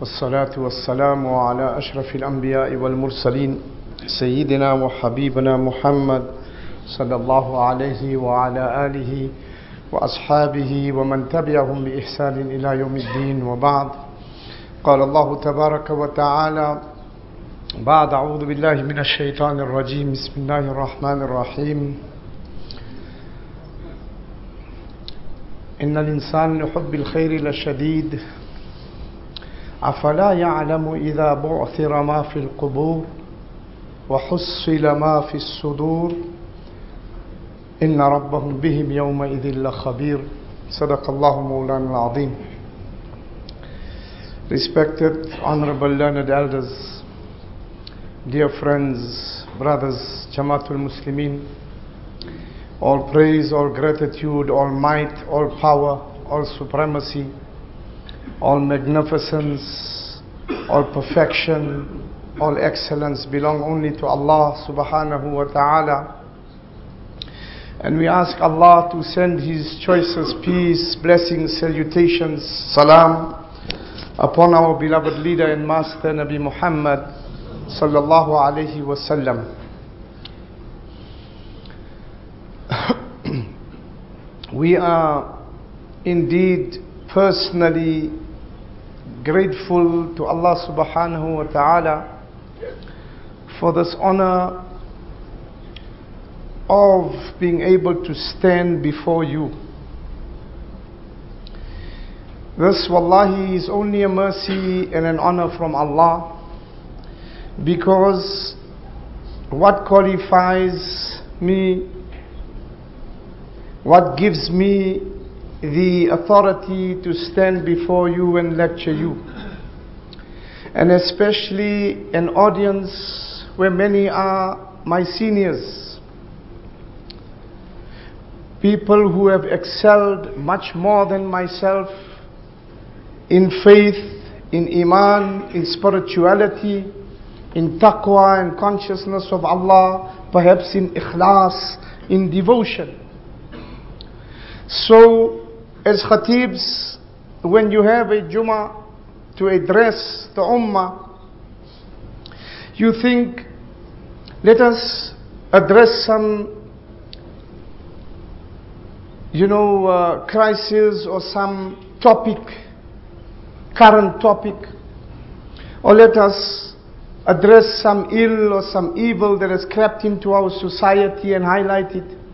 والصلاة والسلام على أشرف الأنبياء والمرسلين سيدنا وحبيبنا محمد صلى الله عليه وعلى آله وأصحابه ومن تبعهم بإحسان إلى يوم الدين وبعد. قال الله تبارك وتعالى بعد أعوذ بالله من الشيطان الرجيم. بسم الله الرحمن الرحيم. إن الإنسان لحب الخير لشديد أفلا يعلم إذا بعثر ما في القبور وحصل ما في الصدور إن ربهم بهم يومئذ لخبير صدق الله مولانا العظيم Respected, honorable, learned elders, dear friends, brothers, Jamaatul Muslimin, all praise, all gratitude, all might, all power, all supremacy, all magnificence, all perfection, all excellence belong only to Allah subhanahu wa ta'ala. And we ask Allah to send His choicest peace, blessings, salutations, salam upon our beloved leader and master Nabi Muhammad sallallahu alayhi wasallam. we are indeed personally grateful to Allah subhanahu wa ta'ala for this honor of being able to stand before you. This, wallahi, is only a mercy and an honor from Allah because what qualifies me, what gives me the authority to stand before you and lecture you, and especially an audience where many are my seniors, people who have excelled much more than myself in faith, in iman, in spirituality, in taqwa and consciousness of Allah, perhaps in ikhlas, in devotion. So, as khatibs, when you have a Jummah to address the Ummah, you think, let us address some, you know, uh, crisis or some topic, current topic, or let us address some ill or some evil that has crept into our society and highlight it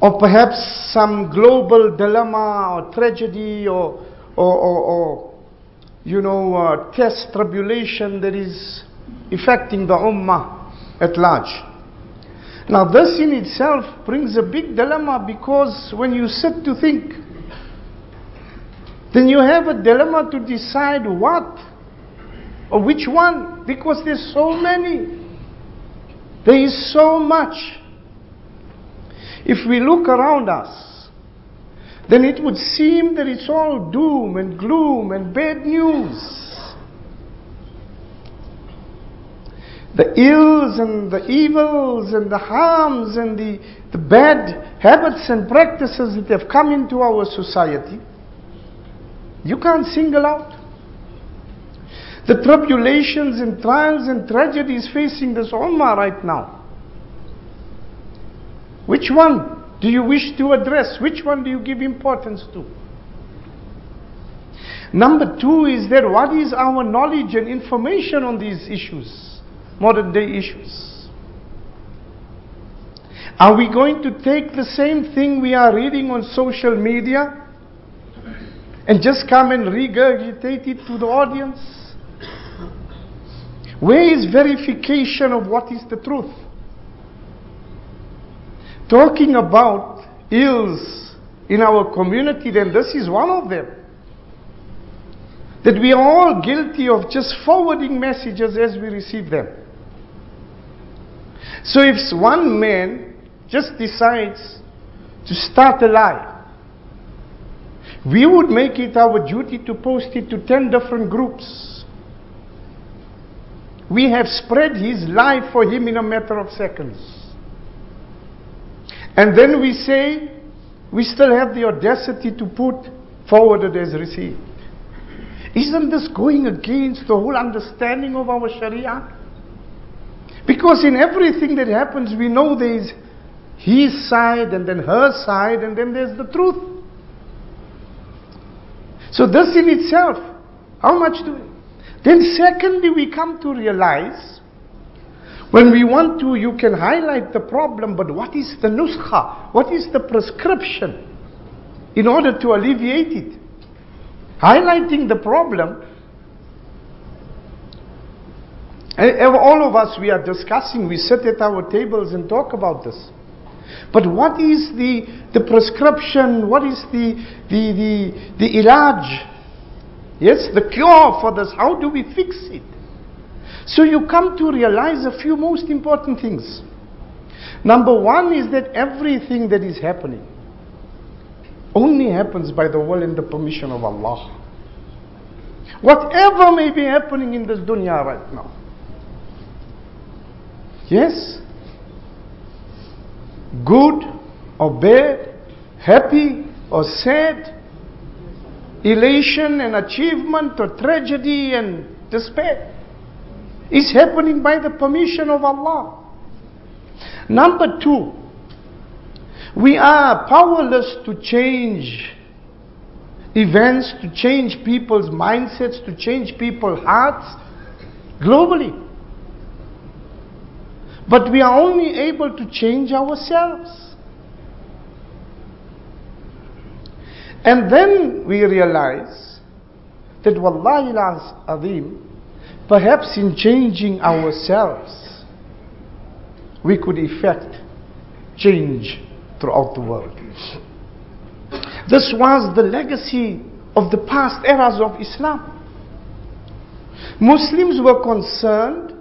or perhaps some global dilemma or tragedy or, or, or, or you know, uh, test tribulation that is affecting the ummah at large. Now, this in itself brings a big dilemma because when you sit to think, then you have a dilemma to decide what or which one because there's so many. There is so much. If we look around us, then it would seem that it's all doom and gloom and bad news. The ills and the evils and the harms and the, the bad habits and practices that have come into our society, you can't single out. The tribulations and trials and tragedies facing this ummah right now. Which one do you wish to address? Which one do you give importance to? Number two is that what is our knowledge and information on these issues, modern day issues? Are we going to take the same thing we are reading on social media and just come and regurgitate it to the audience? Where is verification of what is the truth? Talking about ills in our community, then this is one of them. That we are all guilty of just forwarding messages as we receive them. So if one man just decides to start a lie, we would make it our duty to post it to 10 different groups. We have spread his lie for him in a matter of seconds. And then we say we still have the audacity to put forwarded as received. Isn't this going against the whole understanding of our Sharia? Because in everything that happens, we know there is his side and then her side and then there's the truth. So this in itself, how much do we? Then secondly, we come to realize when we want to, you can highlight the problem, but what is the nuskha? What is the prescription in order to alleviate it? Highlighting the problem. All of us, we are discussing, we sit at our tables and talk about this. But what is the, the prescription? What is the, the, the, the ilaj? Yes, the cure for this. How do we fix it? So you come to realize a few most important things. Number one is that everything that is happening only happens by the will and the permission of Allah. Whatever may be happening in this dunya right now. Yes? Good or bad, happy or sad, elation and achievement or tragedy and despair is happening by the permission of Allah. Number two, we are powerless to change events, to change people's mindsets, to change people's hearts globally. But we are only able to change ourselves. And then we realize that Wallahi al-Azim, perhaps in changing ourselves, we could effect change throughout the world. This was the legacy of the past eras of Islam. Muslims were concerned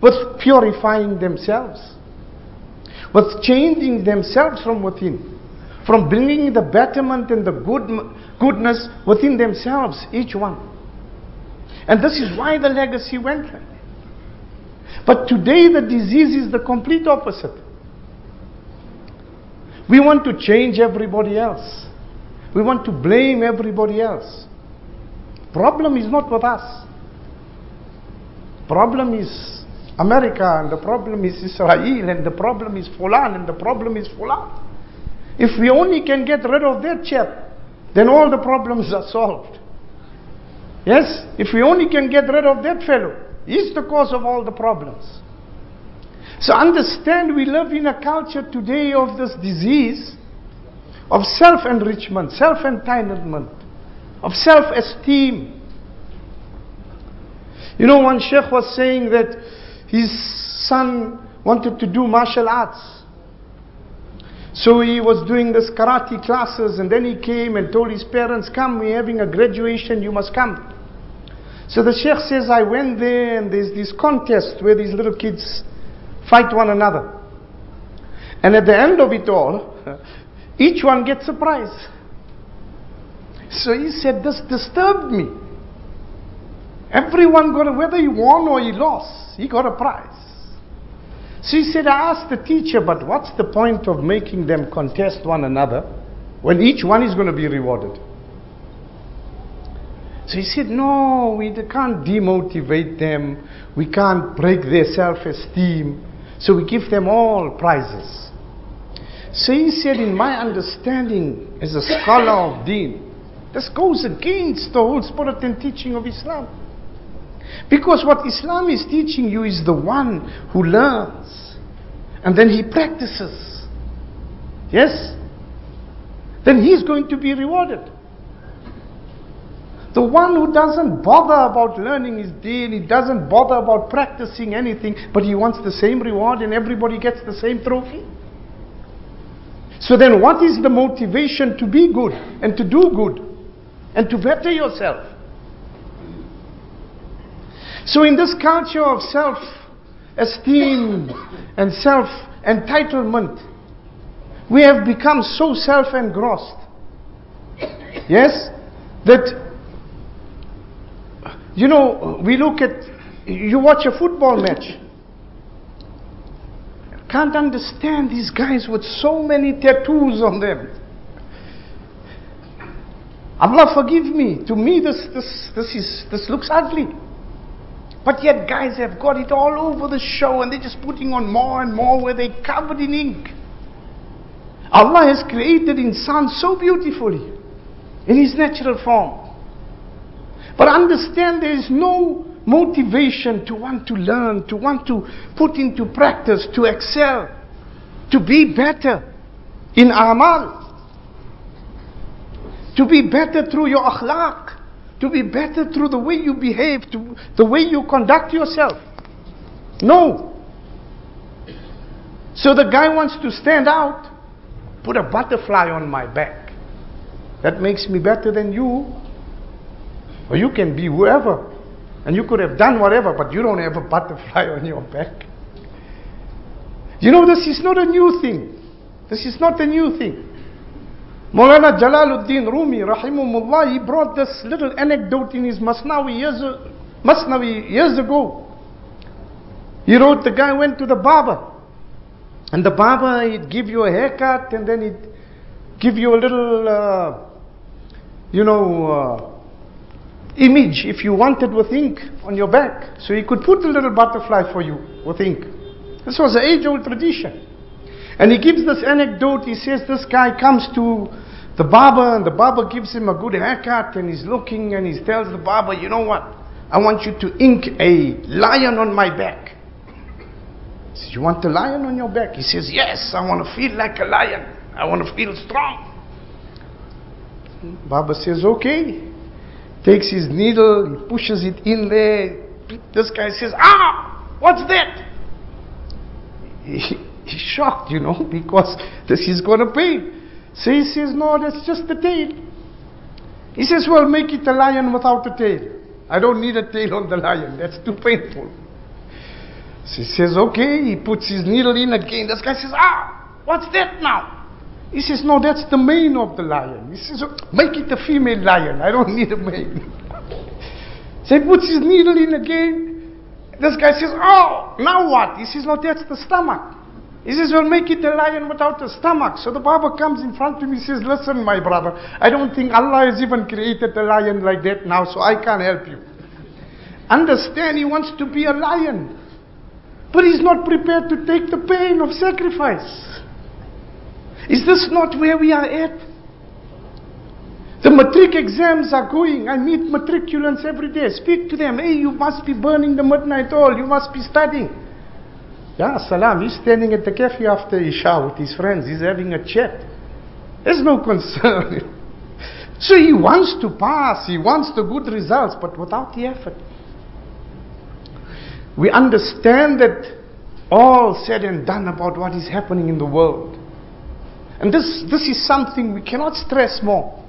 with purifying themselves, with changing themselves from within, from bringing the betterment and the good, goodness within themselves, each one. And this is why the legacy went But today the disease is the complete opposite. We want to change everybody else. We want to blame everybody else. Problem is not with us. Problem is America and the problem is Israel and the problem is Fulan and the problem is Fulan. If we only can get rid of that chap, then all the problems are solved. Yes? If we only can get rid of that fellow, he's the cause of all the problems. So understand we live in a culture today of this disease of self enrichment, self entitlement, of self esteem. You know, one sheikh was saying that his son wanted to do martial arts. So he was doing this karate classes and then he came and told his parents, Come, we're having a graduation, you must come. So the sheikh says, I went there and there's this contest where these little kids fight one another. And at the end of it all, each one gets a prize. So he said, This disturbed me. Everyone got a, whether he won or he lost, he got a prize. So he said, I asked the teacher, but what's the point of making them contest one another when each one is going to be rewarded? So he said, No, we can't demotivate them. We can't break their self esteem. So we give them all prizes. So he said, In my understanding as a scholar of deen, this goes against the whole spirit and teaching of Islam. Because what Islam is teaching you is the one who learns and then he practices. Yes? Then he's going to be rewarded. The one who doesn't bother about learning his deen, he doesn't bother about practicing anything, but he wants the same reward and everybody gets the same trophy. So then, what is the motivation to be good and to do good and to better yourself? So, in this culture of self esteem and self entitlement, we have become so self engrossed. Yes? That you know, we look at, you watch a football match. Can't understand these guys with so many tattoos on them. Allah forgive me. To me, this, this, this, is, this looks ugly. But yet, guys have got it all over the show and they're just putting on more and more where they're covered in ink. Allah has created insan so beautifully in his natural form. But understand there is no motivation to want to learn, to want to put into practice, to excel, to be better in amal, to be better through your akhlaq, to be better through the way you behave, to the way you conduct yourself. No. So the guy wants to stand out, put a butterfly on my back. That makes me better than you. Or you can be whoever. And you could have done whatever, but you don't have a butterfly on your back. You know, this is not a new thing. This is not a new thing. Maulana Jalaluddin Rumi, rahimahullah, he brought this little anecdote in his Masnawi years, Masnawi years ago. He wrote the guy went to the barber. And the barber, he'd give you a haircut and then he'd give you a little, uh, you know, uh, image if you wanted with ink on your back. So he could put a little butterfly for you with ink. This was an age old tradition. And he gives this anecdote. He says this guy comes to the barber and the barber gives him a good haircut and he's looking and he tells the barber, you know what? I want you to ink a lion on my back. He says, you want a lion on your back? He says, yes, I want to feel like a lion. I want to feel strong. Barber says, okay takes his needle, he pushes it in there. This guy says, Ah, what's that? He, he's shocked, you know, because this is going to pay. So he says, No, that's just the tail. He says, Well, make it a lion without a tail. I don't need a tail on the lion, that's too painful. So he says, Okay, he puts his needle in again. This guy says, Ah, what's that now? He says, No, that's the mane of the lion. He says, oh, Make it a female lion. I don't need a mane. so he puts his needle in again. This guy says, Oh, now what? He says, No, that's the stomach. He says, Well, make it a lion without a stomach. So the Baba comes in front of me and says, Listen, my brother, I don't think Allah has even created a lion like that now, so I can't help you. Understand, he wants to be a lion. But he's not prepared to take the pain of sacrifice. Is this not where we are at? The matric exams are going. I meet matriculants every day. Speak to them. Hey, you must be burning the midnight oil. You must be studying. Yeah, salam. He's standing at the cafe after Isha with his friends. He's having a chat. There's no concern. so he wants to pass. He wants the good results, but without the effort. We understand that all said and done about what is happening in the world. And this, this is something we cannot stress more.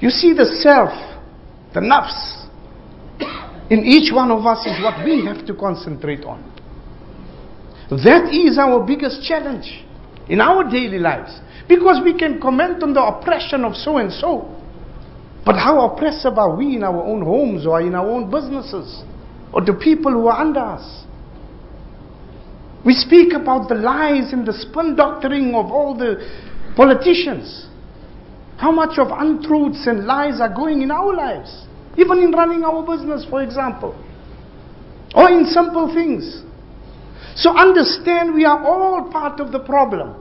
You see, the self, the nafs, in each one of us is what we have to concentrate on. That is our biggest challenge in our daily lives. Because we can comment on the oppression of so and so. But how oppressive are we in our own homes or in our own businesses or the people who are under us? We speak about the lies and the spin doctoring of all the politicians. How much of untruths and lies are going in our lives, even in running our business, for example, or in simple things. So understand we are all part of the problem.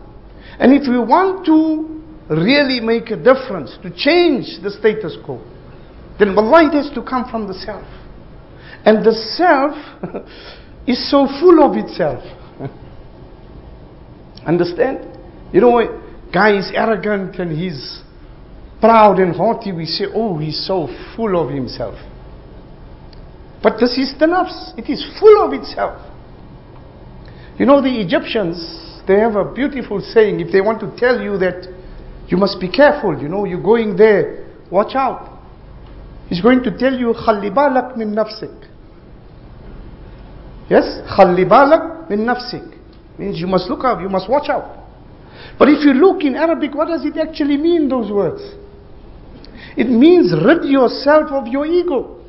And if we want to really make a difference, to change the status quo, then wallahi it has to come from the self. And the self is so full of itself. Understand? You know, guy is arrogant and he's proud and haughty. We say, oh, he's so full of himself. But this is the nafs. It is full of itself. You know, the Egyptians, they have a beautiful saying. If they want to tell you that you must be careful, you know, you're going there, watch out. He's going to tell you, خَلِّ بَالَكْ مِن نَفْسِكَ Yes? خَلِّ بَالَكْ min nafsik. Means you must look out, you must watch out. But if you look in Arabic, what does it actually mean, those words? It means rid yourself of your ego.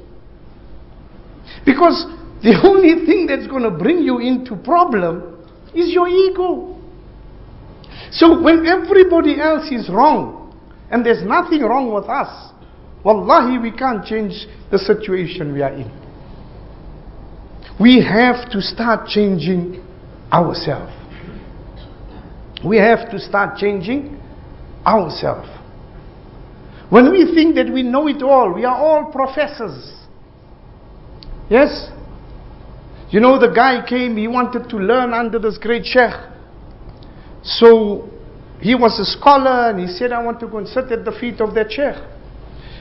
Because the only thing that's going to bring you into problem is your ego. So when everybody else is wrong, and there's nothing wrong with us, wallahi, we can't change the situation we are in. We have to start changing ourselves. We have to start changing ourselves. When we think that we know it all, we are all professors. Yes? You know, the guy came, he wanted to learn under this great sheikh. So he was a scholar and he said, I want to go and sit at the feet of that sheikh.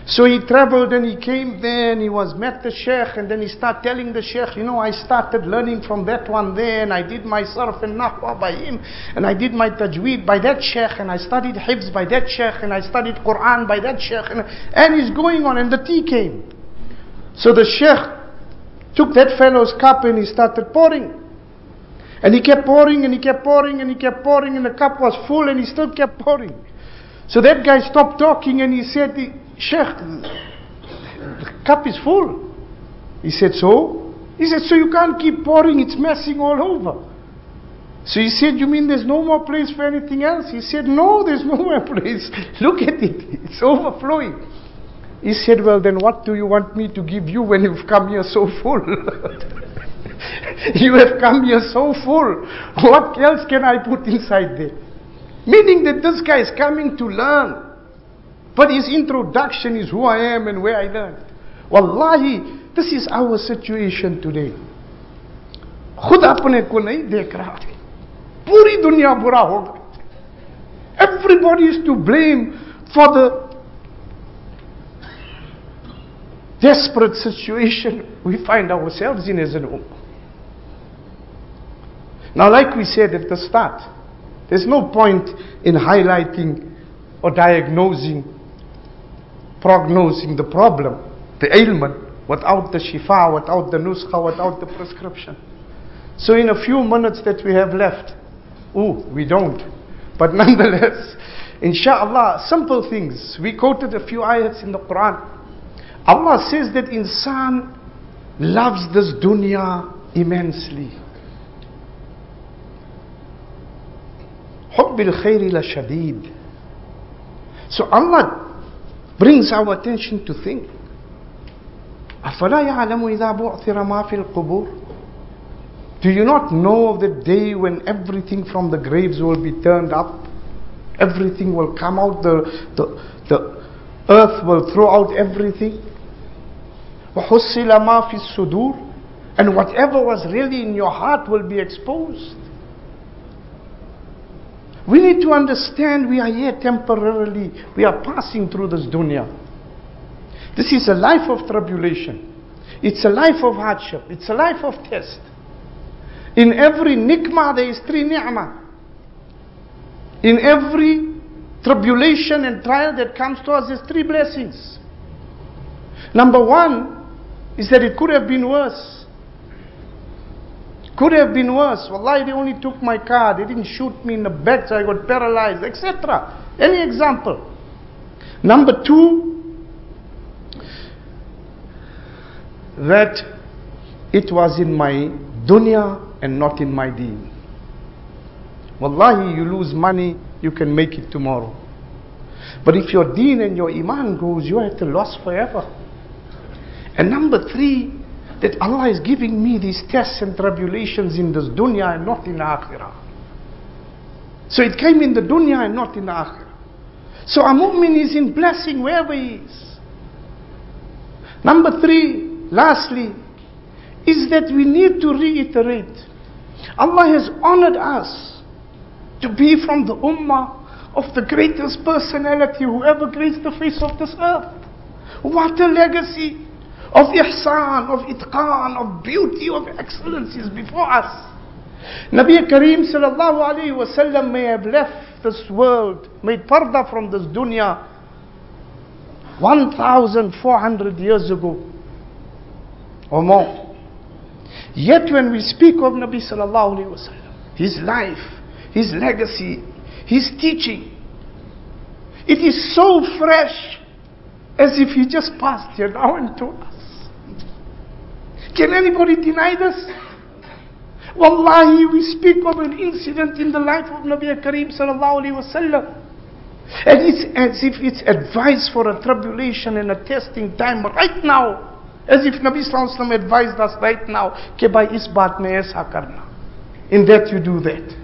So he traveled and he came there and he was met the sheikh and then he started telling the sheikh, you know, I started learning from that one there and I did my and nahwa by him and I did my tajweed by that sheikh and I studied hifz by that sheikh and I studied Quran by that sheikh and, and he's going on and the tea came. So the sheikh took that fellow's cup and he started pouring. And he kept pouring and he kept pouring and he kept pouring and the cup was full and he still kept pouring. So that guy stopped talking and he said, Sheikh, the cup is full. He said, So? He said, So you can't keep pouring, it's messing all over. So he said, You mean there's no more place for anything else? He said, No, there's no more place. Look at it, it's overflowing. He said, Well, then what do you want me to give you when you've come here so full? you have come here so full. What else can I put inside there? Meaning that this guy is coming to learn. But his introduction is who I am and where I learned. Wallahi, this is our situation today. खुद अपने को नहीं देख रहा है पूरी दुनिया बुरा हो गई everybody is to blame for the desperate situation we find ourselves in as an ummah. Now, like we said at the start, there's no point in highlighting or diagnosing prognosing the problem, the ailment, without the shifa, without the nuskha, without the prescription. So in a few minutes that we have left, oh, we don't. But nonetheless, inshallah, simple things. We quoted a few ayats in the Quran. Allah says that insan loves this dunya immensely. حب الخير لشديد. So Allah brings our attention to think. أفلا يعلم إذا بعثر ما في القبور Do you not know of the day when everything from the graves will be turned up? Everything will come out, the, the, the earth will throw out everything. وحصل ما في الصدور And whatever was really in your heart will be exposed. We need to understand we are here temporarily. We are passing through this dunya. This is a life of tribulation. It's a life of hardship. It's a life of test. In every nikmah there is three ni'mah. In every tribulation and trial that comes to us, there's three blessings. Number one is that it could have been worse. Could have been worse. Wallahi, they only took my car. They didn't shoot me in the back so I got paralyzed, etc. Any example. Number two, that it was in my dunya and not in my deen. Wallahi, you lose money, you can make it tomorrow. But if your deen and your iman goes, you are at a loss forever. And number three, that Allah is giving me these tests and tribulations in this dunya and not in the akhirah. So it came in the dunya and not in the akhirah. So a mu'min is in blessing wherever he is. Number three, lastly, is that we need to reiterate Allah has honored us to be from the ummah of the greatest personality who ever graced the face of this earth. What a legacy! Of ihsan, of itqan, of beauty, of excellences before us. Nabi Kareem sallallahu alayhi wasallam may have left this world, made parda from this dunya 1400 years ago or more. Yet when we speak of Nabi sallallahu alayhi wasallam, his life, his legacy, his teaching, it is so fresh as if he just passed here now into us. Can anybody deny this? Wallahi, we speak of an incident in the life of Nabi Kareem sallallahu alayhi wasallam. And it's as if it's advice for a tribulation and a testing time right now. As if Nabi Sallallahu Alaihi Wasallam advised us right now, ke bhai is baat mein aisa karna. In that you do that.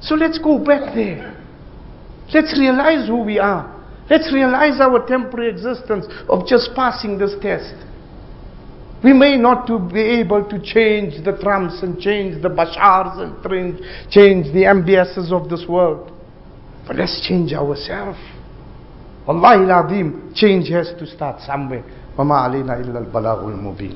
So let's go back there. Let's realize who we are. Let's realize our temporary existence of just passing this test. We may not to be able to change the Trumps and change the Bashars and change the MBSs of this world. But let's change ourselves. Wallahi al change has to start somewhere. وما علينا إلا البلاغ المبين